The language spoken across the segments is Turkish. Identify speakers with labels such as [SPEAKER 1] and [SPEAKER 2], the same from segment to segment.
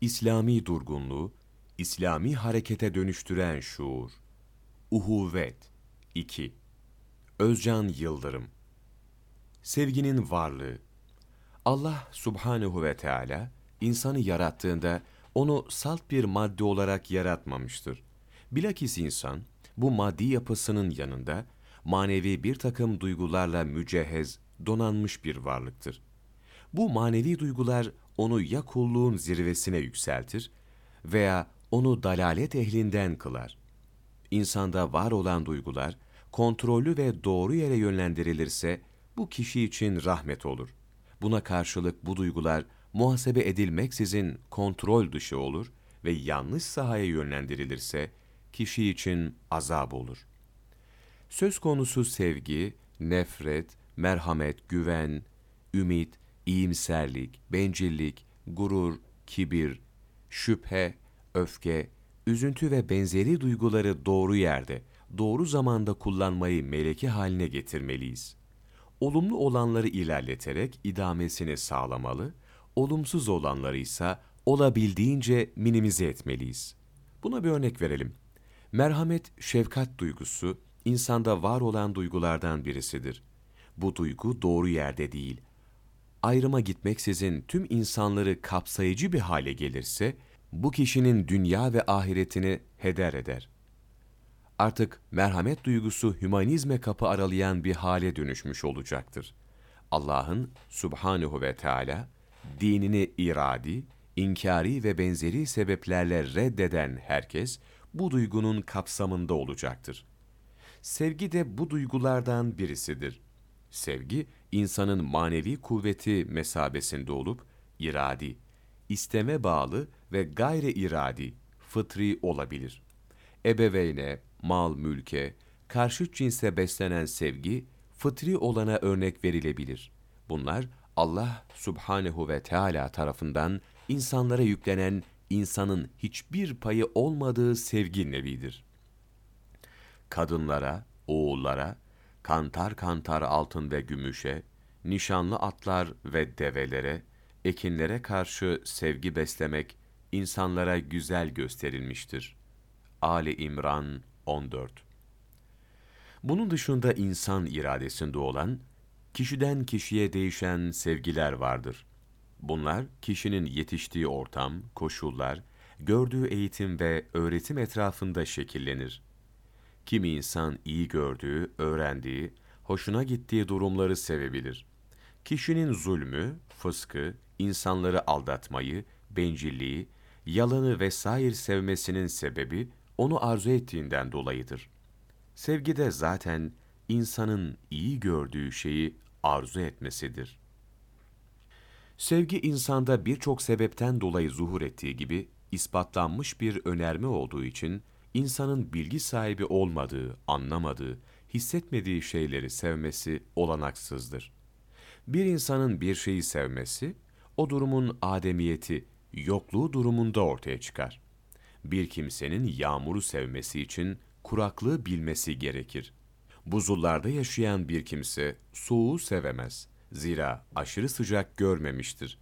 [SPEAKER 1] İslami durgunluğu, İslami harekete dönüştüren şuur. Uhuvvet 2. Özcan Yıldırım Sevginin varlığı Allah subhanehu ve Teala insanı yarattığında onu salt bir madde olarak yaratmamıştır. Bilakis insan bu maddi yapısının yanında manevi bir takım duygularla mücehhez, donanmış bir varlıktır. Bu manevi duygular onu ya kulluğun zirvesine yükseltir veya onu dalalet ehlinden kılar. İnsanda var olan duygular kontrollü ve doğru yere yönlendirilirse bu kişi için rahmet olur. Buna karşılık bu duygular muhasebe edilmeksizin kontrol dışı olur ve yanlış sahaya yönlendirilirse kişi için azap olur. Söz konusu sevgi, nefret, merhamet, güven, ümit, iyimserlik, bencillik, gurur, kibir, şüphe, öfke, üzüntü ve benzeri duyguları doğru yerde, doğru zamanda kullanmayı meleki haline getirmeliyiz. Olumlu olanları ilerleterek idamesini sağlamalı, olumsuz olanları ise olabildiğince minimize etmeliyiz. Buna bir örnek verelim. Merhamet, şefkat duygusu, insanda var olan duygulardan birisidir. Bu duygu doğru yerde değil, ayrıma gitmeksizin tüm insanları kapsayıcı bir hale gelirse, bu kişinin dünya ve ahiretini heder eder. Artık merhamet duygusu hümanizme kapı aralayan bir hale dönüşmüş olacaktır. Allah'ın subhanehu ve Teala dinini iradi, inkari ve benzeri sebeplerle reddeden herkes bu duygunun kapsamında olacaktır. Sevgi de bu duygulardan birisidir. Sevgi, insanın manevi kuvveti mesabesinde olup, iradi, isteme bağlı ve gayri iradi, fıtri olabilir. Ebeveyne, mal mülke, karşı cinse beslenen sevgi, fıtri olana örnek verilebilir. Bunlar, Allah subhanehu ve Teala tarafından insanlara yüklenen insanın hiçbir payı olmadığı sevgi nevidir. Kadınlara, oğullara, kantar kantar altın ve gümüşe, nişanlı atlar ve develere, ekinlere karşı sevgi beslemek insanlara güzel gösterilmiştir. Ali İmran 14 Bunun dışında insan iradesinde olan, kişiden kişiye değişen sevgiler vardır. Bunlar, kişinin yetiştiği ortam, koşullar, gördüğü eğitim ve öğretim etrafında şekillenir. Kimi insan iyi gördüğü, öğrendiği, hoşuna gittiği durumları sevebilir. Kişinin zulmü, fıskı, insanları aldatmayı, bencilliği, yalanı vesaire sevmesinin sebebi onu arzu ettiğinden dolayıdır. Sevgi de zaten insanın iyi gördüğü şeyi arzu etmesidir. Sevgi insanda birçok sebepten dolayı zuhur ettiği gibi ispatlanmış bir önerme olduğu için insanın bilgi sahibi olmadığı, anlamadığı, hissetmediği şeyleri sevmesi olanaksızdır. Bir insanın bir şeyi sevmesi, o durumun ademiyeti, yokluğu durumunda ortaya çıkar. Bir kimsenin yağmuru sevmesi için kuraklığı bilmesi gerekir. Buzullarda yaşayan bir kimse soğuğu sevemez. Zira aşırı sıcak görmemiştir.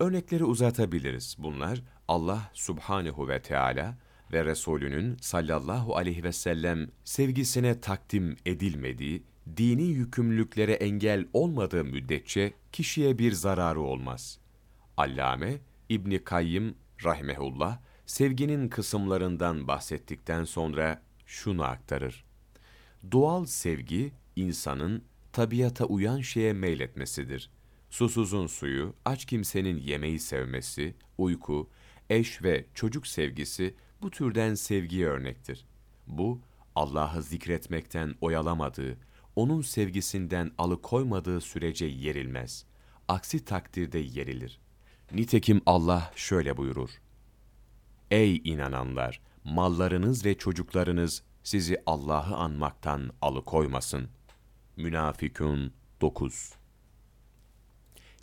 [SPEAKER 1] Örnekleri uzatabiliriz. Bunlar Allah subhanehu ve Teala ve Resulünün sallallahu aleyhi ve sellem sevgisine takdim edilmediği, dini yükümlülüklere engel olmadığı müddetçe kişiye bir zararı olmaz. Allame İbni Kayyım rahmehullah sevginin kısımlarından bahsettikten sonra şunu aktarır. Doğal sevgi insanın tabiata uyan şeye meyletmesidir. Susuzun suyu, aç kimsenin yemeği sevmesi, uyku, eş ve çocuk sevgisi bu türden sevgiye örnektir. Bu, Allah'ı zikretmekten oyalamadığı, onun sevgisinden alıkoymadığı sürece yerilmez. Aksi takdirde yerilir. Nitekim Allah şöyle buyurur. Ey inananlar! Mallarınız ve çocuklarınız sizi Allah'ı anmaktan alıkoymasın. Münafikun 9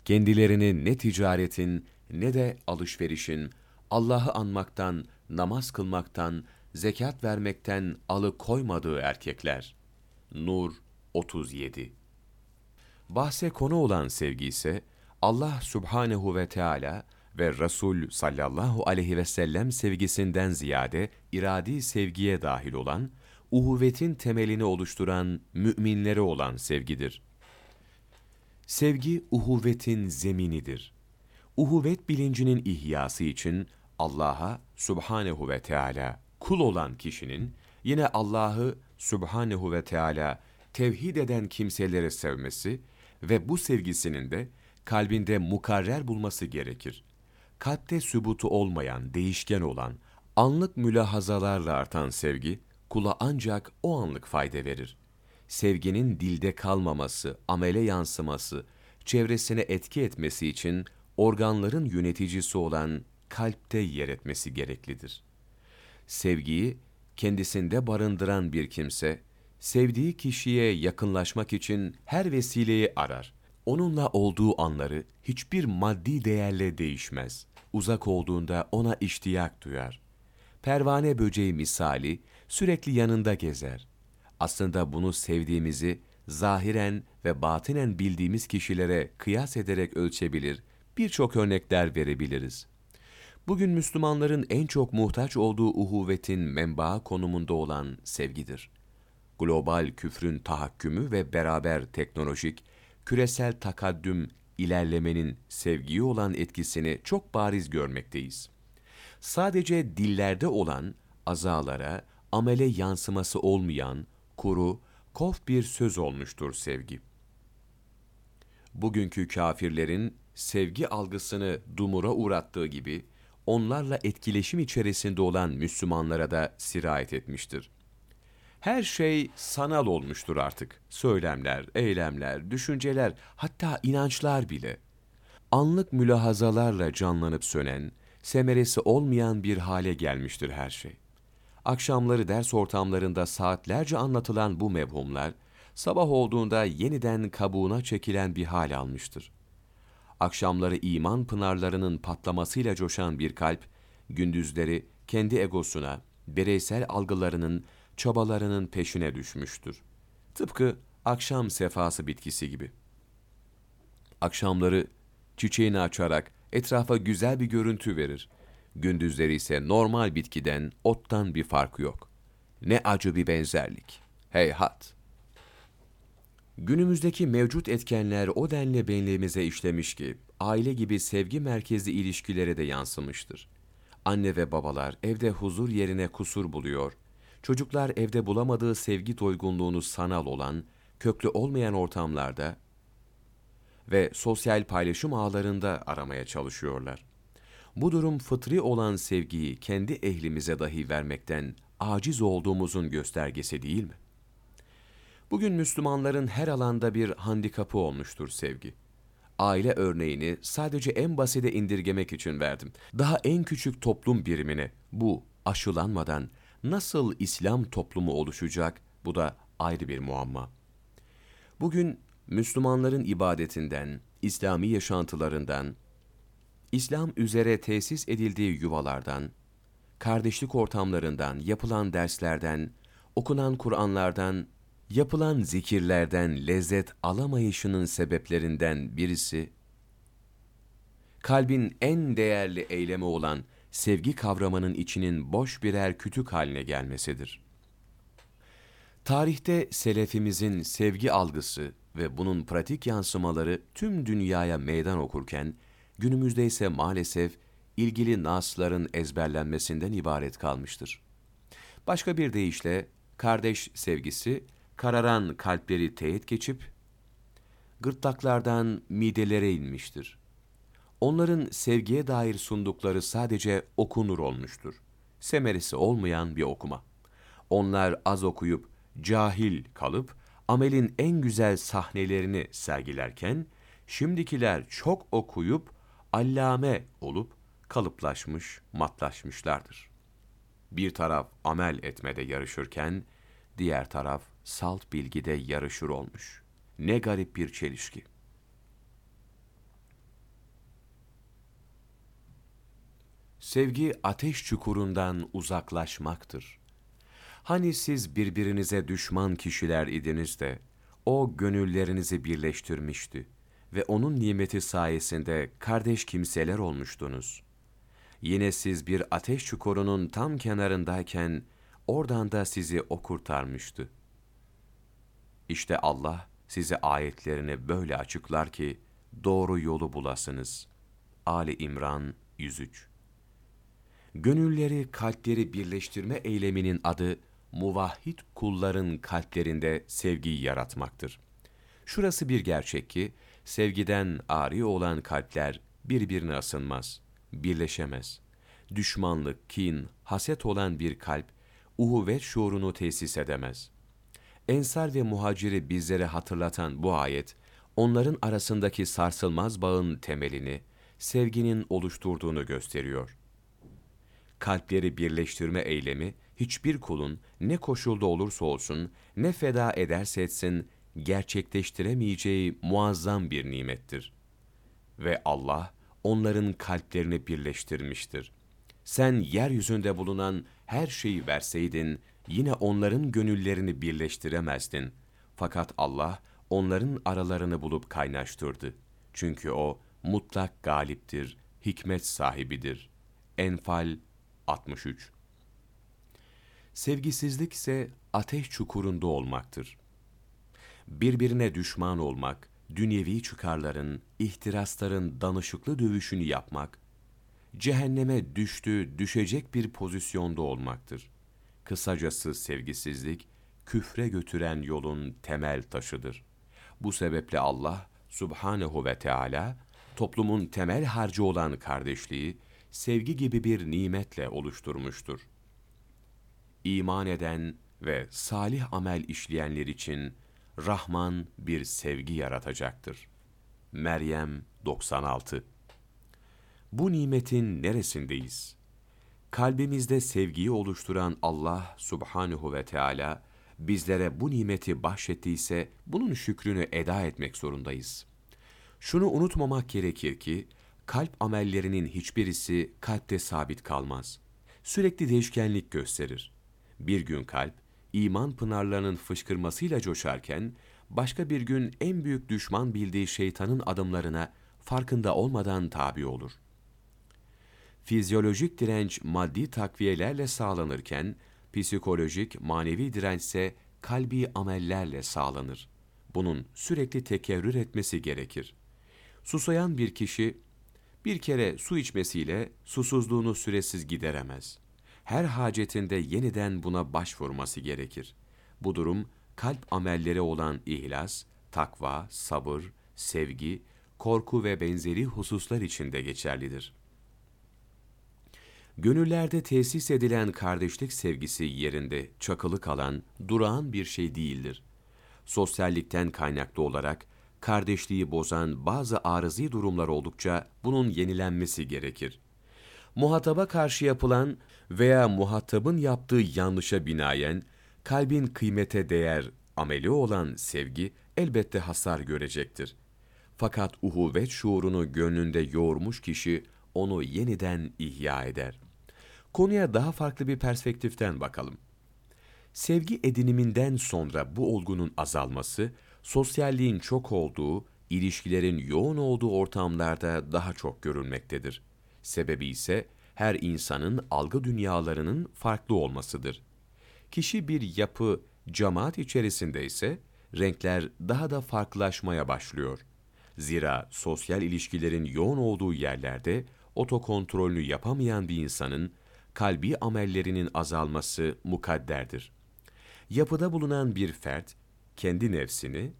[SPEAKER 1] Kendilerini ne ticaretin ne de alışverişin Allah'ı anmaktan, namaz kılmaktan, zekat vermekten alıkoymadığı erkekler. Nur 37 Bahse konu olan sevgi ise Allah Subhanehu ve Teala ve Resul sallallahu aleyhi ve sellem sevgisinden ziyade iradi sevgiye dahil olan, uhuvvetin temelini oluşturan müminlere olan sevgidir. Sevgi uhuvvetin zeminidir. Uhuvvet bilincinin ihyası için Allah'a subhanehu ve Teala kul olan kişinin yine Allah'ı subhanehu ve Teala tevhid eden kimseleri sevmesi ve bu sevgisinin de kalbinde mukarrer bulması gerekir. Kalpte sübutu olmayan, değişken olan, anlık mülahazalarla artan sevgi, kula ancak o anlık fayda verir. Sevginin dilde kalmaması, amele yansıması, çevresine etki etmesi için organların yöneticisi olan kalpte yer etmesi gereklidir. Sevgiyi kendisinde barındıran bir kimse, sevdiği kişiye yakınlaşmak için her vesileyi arar. Onunla olduğu anları hiçbir maddi değerle değişmez. Uzak olduğunda ona iştiyak duyar. Pervane böceği misali sürekli yanında gezer. Aslında bunu sevdiğimizi zahiren ve batinen bildiğimiz kişilere kıyas ederek ölçebilir, birçok örnekler verebiliriz. Bugün Müslümanların en çok muhtaç olduğu uhuvvetin menba konumunda olan sevgidir. Global küfrün tahakkümü ve beraber teknolojik, küresel takaddüm, ilerlemenin sevgiye olan etkisini çok bariz görmekteyiz. Sadece dillerde olan, azalara, amele yansıması olmayan, kuru, kof bir söz olmuştur sevgi. Bugünkü kafirlerin sevgi algısını dumura uğrattığı gibi, onlarla etkileşim içerisinde olan Müslümanlara da sirayet etmiştir. Her şey sanal olmuştur artık. Söylemler, eylemler, düşünceler, hatta inançlar bile. Anlık mülahazalarla canlanıp sönen, semeresi olmayan bir hale gelmiştir her şey. Akşamları ders ortamlarında saatlerce anlatılan bu mevhumlar, sabah olduğunda yeniden kabuğuna çekilen bir hal almıştır. Akşamları iman pınarlarının patlamasıyla coşan bir kalp, gündüzleri kendi egosuna, bireysel algılarının, çabalarının peşine düşmüştür. Tıpkı akşam sefası bitkisi gibi. Akşamları çiçeğini açarak etrafa güzel bir görüntü verir. Gündüzleri ise normal bitkiden, ottan bir farkı yok. Ne acı bir benzerlik. Heyhat! Günümüzdeki mevcut etkenler o denli benliğimize işlemiş ki, aile gibi sevgi merkezli ilişkilere de yansımıştır. Anne ve babalar evde huzur yerine kusur buluyor, çocuklar evde bulamadığı sevgi doygunluğunu sanal olan, köklü olmayan ortamlarda ve sosyal paylaşım ağlarında aramaya çalışıyorlar. Bu durum fıtri olan sevgiyi kendi ehlimize dahi vermekten aciz olduğumuzun göstergesi değil mi? Bugün Müslümanların her alanda bir handikapı olmuştur sevgi. Aile örneğini sadece en basite indirgemek için verdim. Daha en küçük toplum birimine bu aşılanmadan nasıl İslam toplumu oluşacak bu da ayrı bir muamma. Bugün Müslümanların ibadetinden, İslami yaşantılarından, İslam üzere tesis edildiği yuvalardan, kardeşlik ortamlarından, yapılan derslerden, okunan Kur'anlardan, yapılan zikirlerden lezzet alamayışının sebeplerinden birisi, kalbin en değerli eylemi olan sevgi kavramının içinin boş birer kütük haline gelmesidir. Tarihte selefimizin sevgi algısı ve bunun pratik yansımaları tüm dünyaya meydan okurken, günümüzde ise maalesef ilgili nasların ezberlenmesinden ibaret kalmıştır. Başka bir deyişle, kardeş sevgisi, kararan kalpleri teyit geçip, gırtlaklardan midelere inmiştir. Onların sevgiye dair sundukları sadece okunur olmuştur. Semerisi olmayan bir okuma. Onlar az okuyup, cahil kalıp, amelin en güzel sahnelerini sergilerken, şimdikiler çok okuyup, allame olup, kalıplaşmış, matlaşmışlardır. Bir taraf amel etmede yarışırken, diğer taraf salt bilgide yarışır olmuş. Ne garip bir çelişki. Sevgi ateş çukurundan uzaklaşmaktır. Hani siz birbirinize düşman kişiler idiniz de, o gönüllerinizi birleştirmişti ve onun nimeti sayesinde kardeş kimseler olmuştunuz. Yine siz bir ateş çukurunun tam kenarındayken oradan da sizi o kurtarmıştı. İşte Allah size ayetlerini böyle açıklar ki doğru yolu bulasınız. Ali İmran 103 Gönülleri, kalpleri birleştirme eyleminin adı muvahhid kulların kalplerinde sevgiyi yaratmaktır. Şurası bir gerçek ki sevgiden ari olan kalpler birbirine ısınmaz, birleşemez. Düşmanlık, kin, haset olan bir kalp uhuvvet şuurunu tesis edemez. Ensar ve muhaciri bizlere hatırlatan bu ayet, onların arasındaki sarsılmaz bağın temelini, sevginin oluşturduğunu gösteriyor. Kalpleri birleştirme eylemi, hiçbir kulun ne koşulda olursa olsun, ne feda ederse etsin, gerçekleştiremeyeceği muazzam bir nimettir. Ve Allah, onların kalplerini birleştirmiştir. Sen yeryüzünde bulunan her şeyi verseydin, yine onların gönüllerini birleştiremezdin. Fakat Allah, onların aralarını bulup kaynaştırdı. Çünkü O, mutlak galiptir, hikmet sahibidir. Enfal 63 Sevgisizlik ise ateş çukurunda olmaktır. Birbirine düşman olmak, dünyevi çıkarların, ihtirasların danışıklı dövüşünü yapmak, cehenneme düştü, düşecek bir pozisyonda olmaktır. Kısacası sevgisizlik, küfre götüren yolun temel taşıdır. Bu sebeple Allah subhanehu ve Teala toplumun temel harcı olan kardeşliği, sevgi gibi bir nimetle oluşturmuştur. İman eden ve salih amel işleyenler için Rahman bir sevgi yaratacaktır. Meryem 96 Bu nimetin neresindeyiz? Kalbimizde sevgiyi oluşturan Allah subhanehu ve Teala bizlere bu nimeti bahşettiyse bunun şükrünü eda etmek zorundayız. Şunu unutmamak gerekir ki kalp amellerinin hiçbirisi kalpte sabit kalmaz. Sürekli değişkenlik gösterir. Bir gün kalp iman pınarlarının fışkırmasıyla coşarken, başka bir gün en büyük düşman bildiği şeytanın adımlarına farkında olmadan tabi olur. Fizyolojik direnç maddi takviyelerle sağlanırken, psikolojik, manevi direnç ise kalbi amellerle sağlanır. Bunun sürekli tekerrür etmesi gerekir. Susayan bir kişi, bir kere su içmesiyle susuzluğunu süresiz gideremez her hacetinde yeniden buna başvurması gerekir. Bu durum kalp amelleri olan ihlas, takva, sabır, sevgi, korku ve benzeri hususlar için de geçerlidir. Gönüllerde tesis edilen kardeşlik sevgisi yerinde çakılı kalan, durağan bir şey değildir. Sosyallikten kaynaklı olarak kardeşliği bozan bazı arızi durumlar oldukça bunun yenilenmesi gerekir muhataba karşı yapılan veya muhatabın yaptığı yanlışa binaen kalbin kıymete değer ameli olan sevgi elbette hasar görecektir. Fakat uhuvvet şuurunu gönlünde yoğurmuş kişi onu yeniden ihya eder. Konuya daha farklı bir perspektiften bakalım. Sevgi ediniminden sonra bu olgunun azalması, sosyalliğin çok olduğu, ilişkilerin yoğun olduğu ortamlarda daha çok görülmektedir. Sebebi ise her insanın algı dünyalarının farklı olmasıdır. Kişi bir yapı, cemaat içerisinde ise renkler daha da farklılaşmaya başlıyor. Zira sosyal ilişkilerin yoğun olduğu yerlerde otokontrolünü yapamayan bir insanın kalbi amellerinin azalması mukadderdir. Yapıda bulunan bir fert kendi nefsini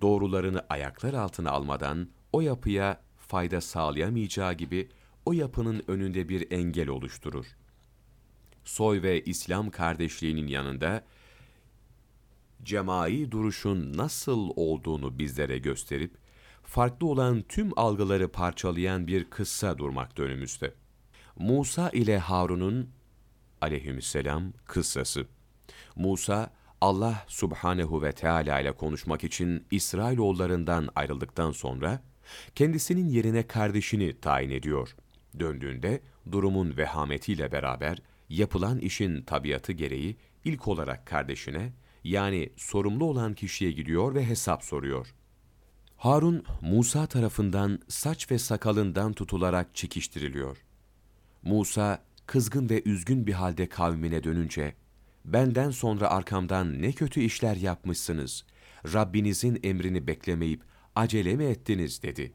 [SPEAKER 1] doğrularını ayaklar altına almadan o yapıya fayda sağlayamayacağı gibi o yapının önünde bir engel oluşturur. Soy ve İslam kardeşliğinin yanında cemai duruşun nasıl olduğunu bizlere gösterip, farklı olan tüm algıları parçalayan bir kıssa durmakta önümüzde. Musa ile Harun'un aleyhisselam kıssası. Musa, Allah subhanehu ve Teala ile konuşmak için İsrailoğullarından ayrıldıktan sonra, kendisinin yerine kardeşini tayin ediyor. Döndüğünde durumun vehametiyle beraber yapılan işin tabiatı gereği ilk olarak kardeşine yani sorumlu olan kişiye gidiyor ve hesap soruyor. Harun, Musa tarafından saç ve sakalından tutularak çekiştiriliyor. Musa, kızgın ve üzgün bir halde kavmine dönünce, benden sonra arkamdan ne kötü işler yapmışsınız, Rabbinizin emrini beklemeyip acele mi ettiniz dedi.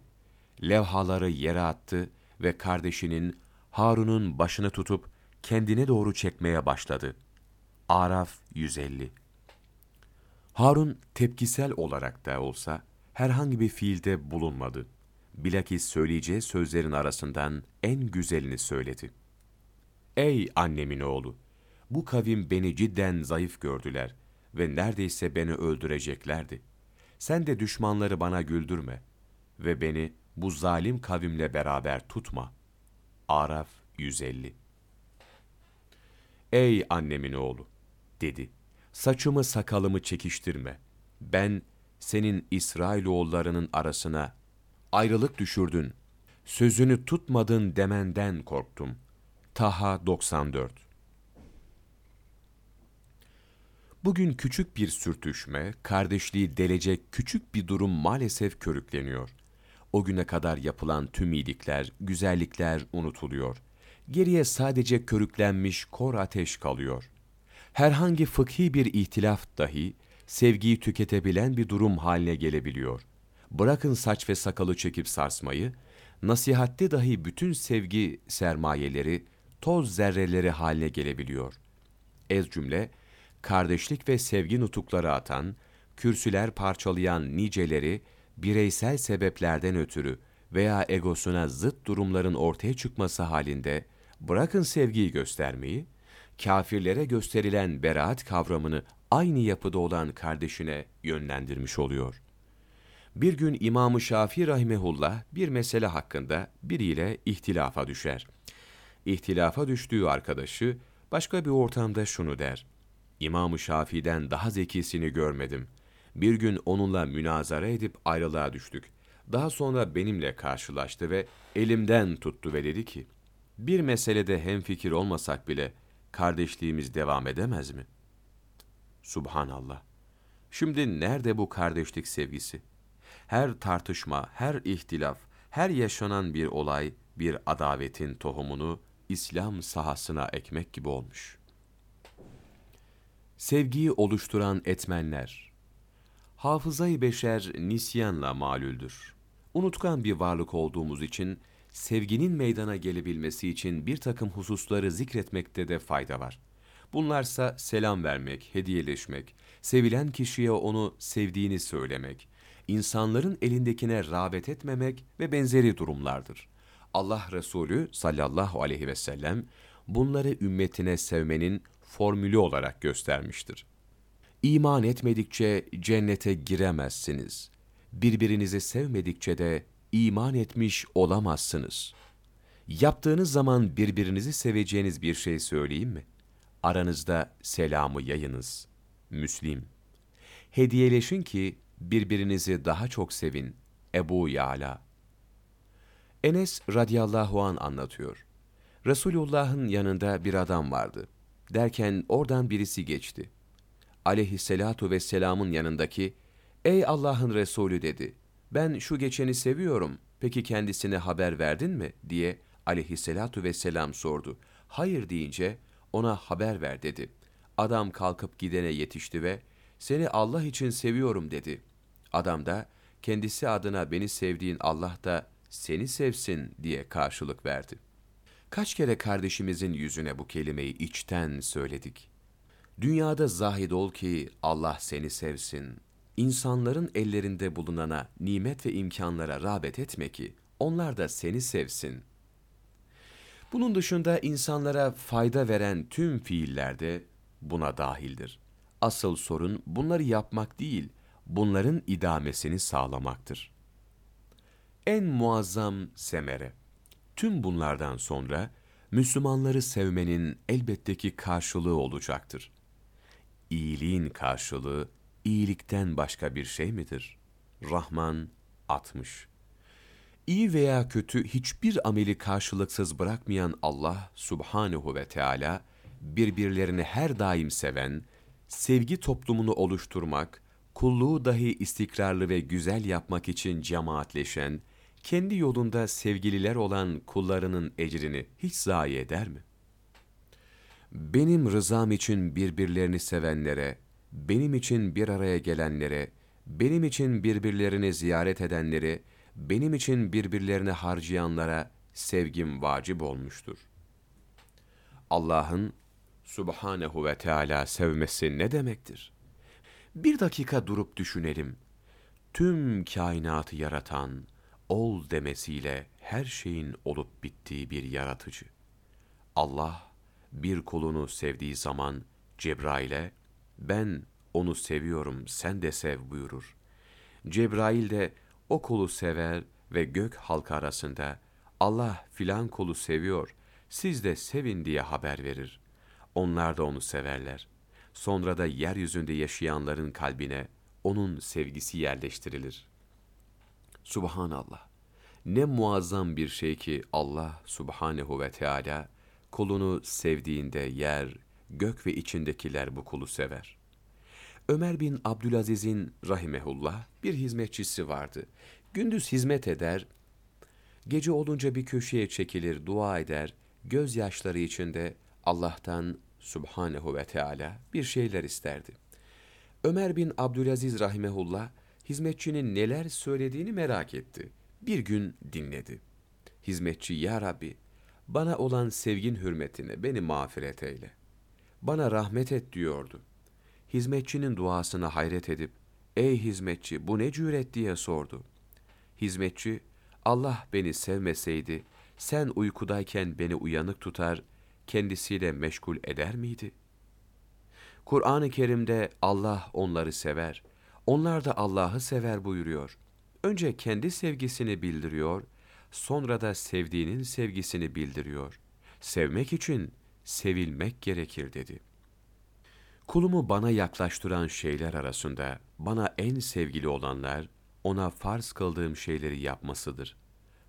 [SPEAKER 1] Levhaları yere attı ve kardeşinin Harun'un başını tutup kendine doğru çekmeye başladı. Araf 150 Harun tepkisel olarak da olsa herhangi bir fiilde bulunmadı. Bilakis söyleyeceği sözlerin arasından en güzelini söyledi. Ey annemin oğlu! Bu kavim beni cidden zayıf gördüler ve neredeyse beni öldüreceklerdi. Sen de düşmanları bana güldürme ve beni bu zalim kavimle beraber tutma. Araf 150 Ey annemin oğlu! dedi. Saçımı sakalımı çekiştirme. Ben senin İsrailoğullarının arasına ayrılık düşürdün, sözünü tutmadın demenden korktum. Taha 94 Bugün küçük bir sürtüşme, kardeşliği delecek küçük bir durum maalesef körükleniyor. O güne kadar yapılan tüm iyilikler, güzellikler unutuluyor. Geriye sadece körüklenmiş kor ateş kalıyor. Herhangi fıkhi bir ihtilaf dahi, sevgiyi tüketebilen bir durum haline gelebiliyor. Bırakın saç ve sakalı çekip sarsmayı, nasihatte dahi bütün sevgi sermayeleri, toz zerreleri haline gelebiliyor. Ez cümle, kardeşlik ve sevgi nutukları atan, kürsüler parçalayan niceleri, bireysel sebeplerden ötürü veya egosuna zıt durumların ortaya çıkması halinde, bırakın sevgiyi göstermeyi, kafirlere gösterilen beraat kavramını aynı yapıda olan kardeşine yönlendirmiş oluyor. Bir gün İmam-ı Şafii rahimehullah bir mesele hakkında biriyle ihtilafa düşer. İhtilafa düştüğü arkadaşı başka bir ortamda şunu der. İmam-ı Şafii'den daha zekisini görmedim. Bir gün onunla münazara edip ayrılığa düştük. Daha sonra benimle karşılaştı ve elimden tuttu ve dedi ki, bir meselede hemfikir olmasak bile kardeşliğimiz devam edemez mi? Subhanallah. Şimdi nerede bu kardeşlik sevgisi? Her tartışma, her ihtilaf, her yaşanan bir olay bir adavetin tohumunu İslam sahasına ekmek gibi olmuş. Sevgiyi oluşturan etmenler Hafızayı beşer nisyanla malüldür. Unutkan bir varlık olduğumuz için sevginin meydana gelebilmesi için bir takım hususları zikretmekte de fayda var. Bunlarsa selam vermek, hediyeleşmek, sevilen kişiye onu sevdiğini söylemek, insanların elindekine rağbet etmemek ve benzeri durumlardır. Allah Resulü sallallahu aleyhi ve sellem bunları ümmetine sevmenin formülü olarak göstermiştir. İman etmedikçe cennete giremezsiniz. Birbirinizi sevmedikçe de iman etmiş olamazsınız. Yaptığınız zaman birbirinizi seveceğiniz bir şey söyleyeyim mi? Aranızda selamı yayınız. Müslim. Hediyeleşin ki birbirinizi daha çok sevin. Ebu Yala. Enes radıyallahu an anlatıyor. Resulullah'ın yanında bir adam vardı. Derken oradan birisi geçti. Aleyhisselatu vesselamın yanındaki, Ey Allah'ın Resulü dedi ben şu geçeni seviyorum, peki kendisine haber verdin mi? diye aleyhissalatu vesselam sordu. Hayır deyince ona haber ver dedi. Adam kalkıp gidene yetişti ve seni Allah için seviyorum dedi. Adam da kendisi adına beni sevdiğin Allah da seni sevsin diye karşılık verdi. Kaç kere kardeşimizin yüzüne bu kelimeyi içten söyledik. Dünyada zahid ol ki Allah seni sevsin, insanların ellerinde bulunana, nimet ve imkanlara rağbet etme ki, onlar da seni sevsin. Bunun dışında insanlara fayda veren tüm fiiller de buna dahildir. Asıl sorun bunları yapmak değil, bunların idamesini sağlamaktır. En muazzam semere. Tüm bunlardan sonra Müslümanları sevmenin elbette ki karşılığı olacaktır. İyiliğin karşılığı iyilikten başka bir şey midir? Rahman 60 İyi veya kötü hiçbir ameli karşılıksız bırakmayan Allah subhanehu ve Teala birbirlerini her daim seven, sevgi toplumunu oluşturmak, kulluğu dahi istikrarlı ve güzel yapmak için cemaatleşen, kendi yolunda sevgililer olan kullarının ecrini hiç zayi eder mi? Benim rızam için birbirlerini sevenlere, benim için bir araya gelenlere, benim için birbirlerini ziyaret edenlere, benim için birbirlerini harcayanlara sevgim vacip olmuştur. Allah'ın Subhanehu ve Teala sevmesi ne demektir? Bir dakika durup düşünelim. Tüm kainatı yaratan, ol demesiyle her şeyin olup bittiği bir yaratıcı. Allah bir kulunu sevdiği zaman Cebrail'e ben onu seviyorum sen de sev buyurur. Cebrail de o kulu sever ve gök halkı arasında Allah filan kulu seviyor siz de sevin diye haber verir. Onlar da onu severler. Sonra da yeryüzünde yaşayanların kalbine onun sevgisi yerleştirilir. Subhanallah. Ne muazzam bir şey ki Allah subhanehu ve Teala kulunu sevdiğinde yer, gök ve içindekiler bu kulu sever. Ömer bin Abdülaziz'in rahimehullah bir hizmetçisi vardı. Gündüz hizmet eder, gece olunca bir köşeye çekilir, dua eder, gözyaşları içinde Allah'tan subhanehu ve Teala bir şeyler isterdi. Ömer bin Abdülaziz rahimehullah hizmetçinin neler söylediğini merak etti. Bir gün dinledi. Hizmetçi ya Rabbi bana olan sevgin hürmetine beni mağfiret eyle. Bana rahmet et diyordu. Hizmetçinin duasına hayret edip, ey hizmetçi bu ne cüret diye sordu. Hizmetçi, Allah beni sevmeseydi, sen uykudayken beni uyanık tutar, kendisiyle meşgul eder miydi? Kur'an-ı Kerim'de Allah onları sever, onlar da Allah'ı sever buyuruyor. Önce kendi sevgisini bildiriyor, sonra da sevdiğinin sevgisini bildiriyor. Sevmek için sevilmek gerekir dedi. Kulumu bana yaklaştıran şeyler arasında bana en sevgili olanlar, ona farz kıldığım şeyleri yapmasıdır.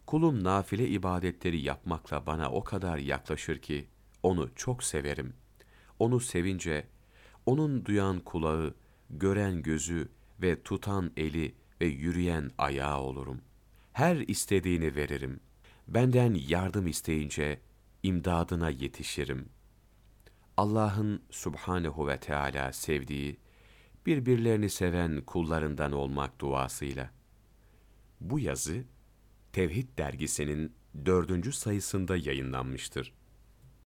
[SPEAKER 1] Kulum nafile ibadetleri yapmakla bana o kadar yaklaşır ki, onu çok severim. Onu sevince, onun duyan kulağı, gören gözü ve tutan eli ve yürüyen ayağı olurum. Her istediğini veririm. Benden yardım isteyince imdadına yetişirim. Allah'ın subhanehu ve Teala sevdiği, birbirlerini seven kullarından olmak duasıyla. Bu yazı, Tevhid dergisinin dördüncü sayısında yayınlanmıştır.